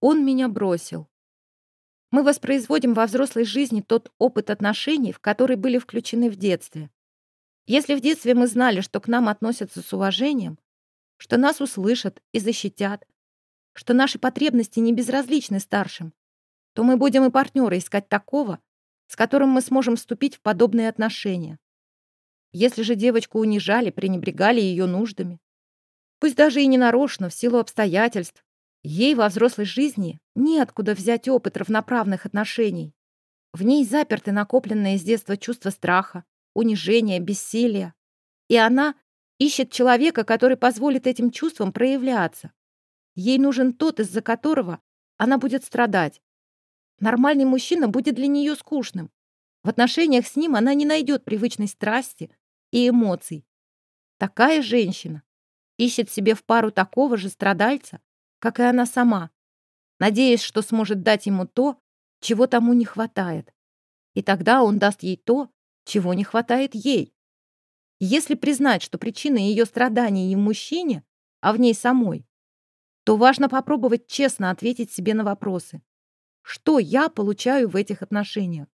Он меня бросил. Мы воспроизводим во взрослой жизни тот опыт отношений, в который были включены в детстве. Если в детстве мы знали, что к нам относятся с уважением, что нас услышат и защитят, что наши потребности не безразличны старшим, то мы будем и партнера искать такого, с которым мы сможем вступить в подобные отношения. Если же девочку унижали, пренебрегали ее нуждами, пусть даже и ненарочно, в силу обстоятельств, ей во взрослой жизни неоткуда взять опыт равноправных отношений. В ней заперты накопленные с детства чувства страха, унижения, бессилия. И она ищет человека, который позволит этим чувствам проявляться. Ей нужен тот, из-за которого она будет страдать. Нормальный мужчина будет для нее скучным. В отношениях с ним она не найдет привычной страсти и эмоций. Такая женщина ищет себе в пару такого же страдальца, как и она сама, надеясь, что сможет дать ему то, чего тому не хватает. И тогда он даст ей то, чего не хватает ей. Если признать, что причина ее страданий не в мужчине, а в ней самой, то важно попробовать честно ответить себе на вопросы. Что я получаю в этих отношениях?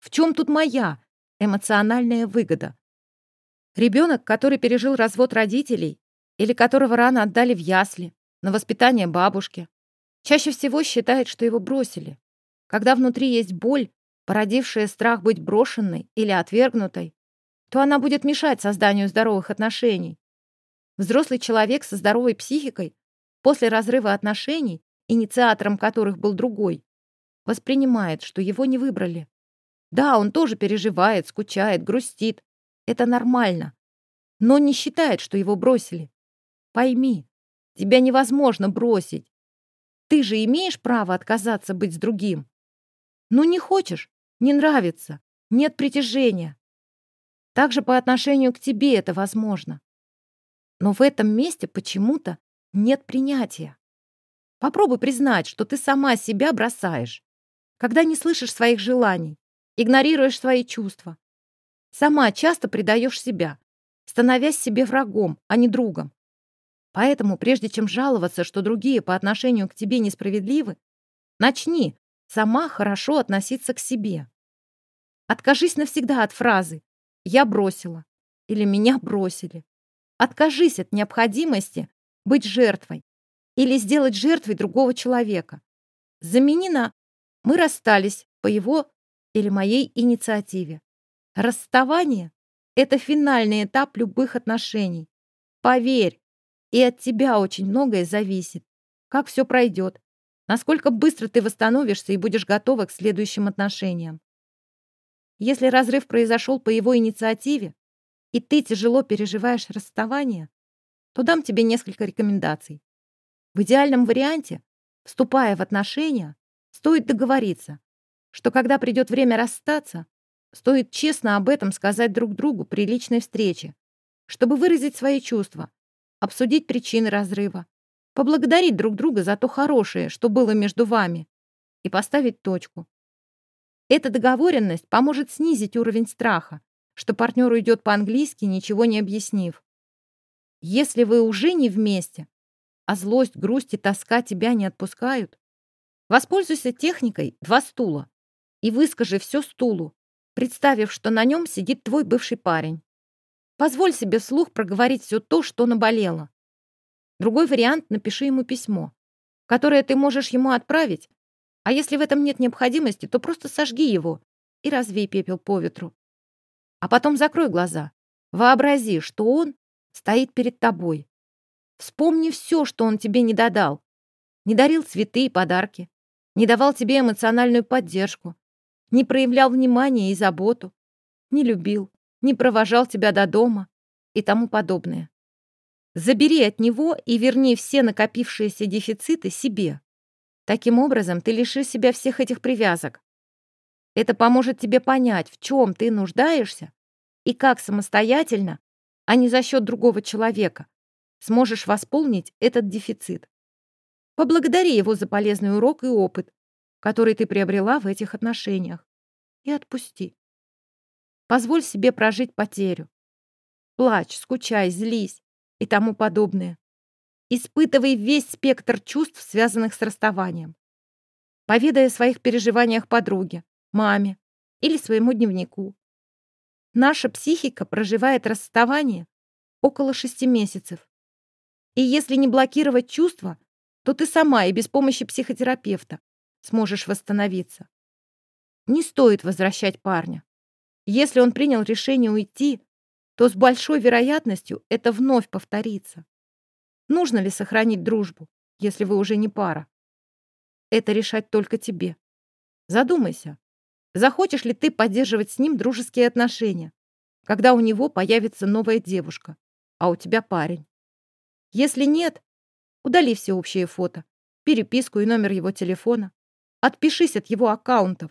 В чем тут моя эмоциональная выгода? Ребенок, который пережил развод родителей или которого рано отдали в ясли, на воспитание бабушки, чаще всего считает, что его бросили. Когда внутри есть боль, породившая страх быть брошенной или отвергнутой, то она будет мешать созданию здоровых отношений. Взрослый человек со здоровой психикой после разрыва отношений, инициатором которых был другой, воспринимает, что его не выбрали. Да, он тоже переживает, скучает, грустит. Это нормально. Но не считает, что его бросили. Пойми, тебя невозможно бросить. Ты же имеешь право отказаться быть с другим. Ну не хочешь, не нравится, нет притяжения. Также по отношению к тебе это возможно. Но в этом месте почему-то нет принятия. Попробуй признать, что ты сама себя бросаешь, когда не слышишь своих желаний, игнорируешь свои чувства. Сама часто предаешь себя, становясь себе врагом, а не другом. Поэтому, прежде чем жаловаться, что другие по отношению к тебе несправедливы, начни сама хорошо относиться к себе. Откажись навсегда от фразы «я бросила» или «меня бросили». Откажись от необходимости быть жертвой или сделать жертвой другого человека. Замени на «мы расстались по его или моей инициативе». Расставание — это финальный этап любых отношений. Поверь, и от тебя очень многое зависит. Как все пройдет, насколько быстро ты восстановишься и будешь готова к следующим отношениям. Если разрыв произошел по его инициативе, и ты тяжело переживаешь расставание, то дам тебе несколько рекомендаций. В идеальном варианте, вступая в отношения, стоит договориться, что когда придет время расстаться, стоит честно об этом сказать друг другу при личной встрече, чтобы выразить свои чувства, обсудить причины разрыва, поблагодарить друг друга за то хорошее, что было между вами, и поставить точку. Эта договоренность поможет снизить уровень страха, что партнер уйдет по-английски, ничего не объяснив. Если вы уже не вместе, а злость, грусть и тоска тебя не отпускают, воспользуйся техникой «два стула» и выскажи все стулу, представив, что на нем сидит твой бывший парень. Позволь себе вслух проговорить все то, что наболело. Другой вариант — напиши ему письмо, которое ты можешь ему отправить, а если в этом нет необходимости, то просто сожги его и развей пепел по ветру. А потом закрой глаза. Вообрази, что он стоит перед тобой. Вспомни все, что он тебе не додал. Не дарил цветы и подарки, не давал тебе эмоциональную поддержку, не проявлял внимания и заботу, не любил, не провожал тебя до дома и тому подобное. Забери от него и верни все накопившиеся дефициты себе. Таким образом, ты лишишь себя всех этих привязок. Это поможет тебе понять, в чем ты нуждаешься и как самостоятельно, а не за счет другого человека, сможешь восполнить этот дефицит. Поблагодари его за полезный урок и опыт, который ты приобрела в этих отношениях, и отпусти. Позволь себе прожить потерю. Плачь, скучай, злись, и тому подобное. Испытывай весь спектр чувств, связанных с расставанием. поведая о своих переживаниях подруге, маме или своему дневнику. Наша психика проживает расставание около шести месяцев. И если не блокировать чувства, то ты сама и без помощи психотерапевта сможешь восстановиться. Не стоит возвращать парня. Если он принял решение уйти, то с большой вероятностью это вновь повторится. Нужно ли сохранить дружбу, если вы уже не пара? Это решать только тебе. Задумайся, захочешь ли ты поддерживать с ним дружеские отношения, когда у него появится новая девушка, а у тебя парень. Если нет, удали все общие фото, переписку и номер его телефона, отпишись от его аккаунтов,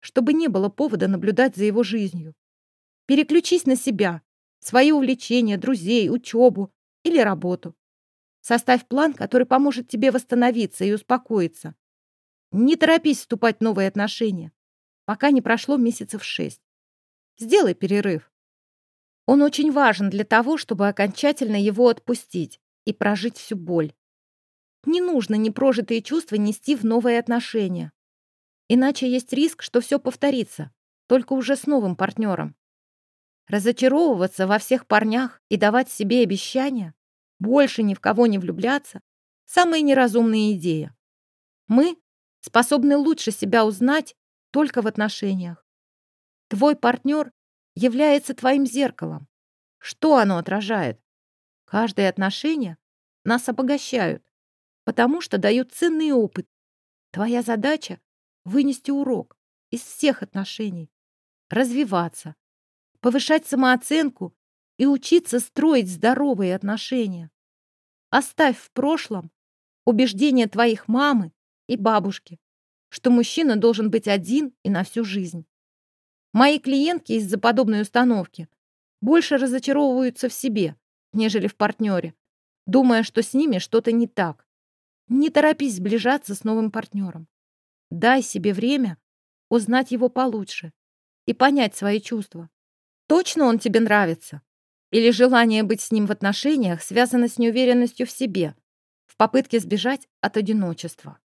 чтобы не было повода наблюдать за его жизнью. Переключись на себя, свои увлечения, друзей, учебу или работу. Составь план, который поможет тебе восстановиться и успокоиться. Не торопись вступать в новые отношения, пока не прошло месяцев шесть. Сделай перерыв. Он очень важен для того, чтобы окончательно его отпустить и прожить всю боль. Не нужно непрожитые чувства нести в новые отношения. Иначе есть риск, что все повторится, только уже с новым партнером. Разочаровываться во всех парнях и давать себе обещания, больше ни в кого не влюбляться – самая неразумная идея. Мы способны лучше себя узнать только в отношениях. Твой партнер является твоим зеркалом. Что оно отражает? Каждое отношение нас обогащают, потому что дают ценный опыт. Твоя задача — вынести урок из всех отношений, развиваться, повышать самооценку и учиться строить здоровые отношения. Оставь в прошлом убеждения твоих мамы и бабушки, что мужчина должен быть один и на всю жизнь. Мои клиентки из-за подобной установки больше разочаровываются в себе, нежели в партнере, думая, что с ними что-то не так. Не торопись сближаться с новым партнером. Дай себе время узнать его получше и понять свои чувства. Точно он тебе нравится? Или желание быть с ним в отношениях связано с неуверенностью в себе, в попытке сбежать от одиночества?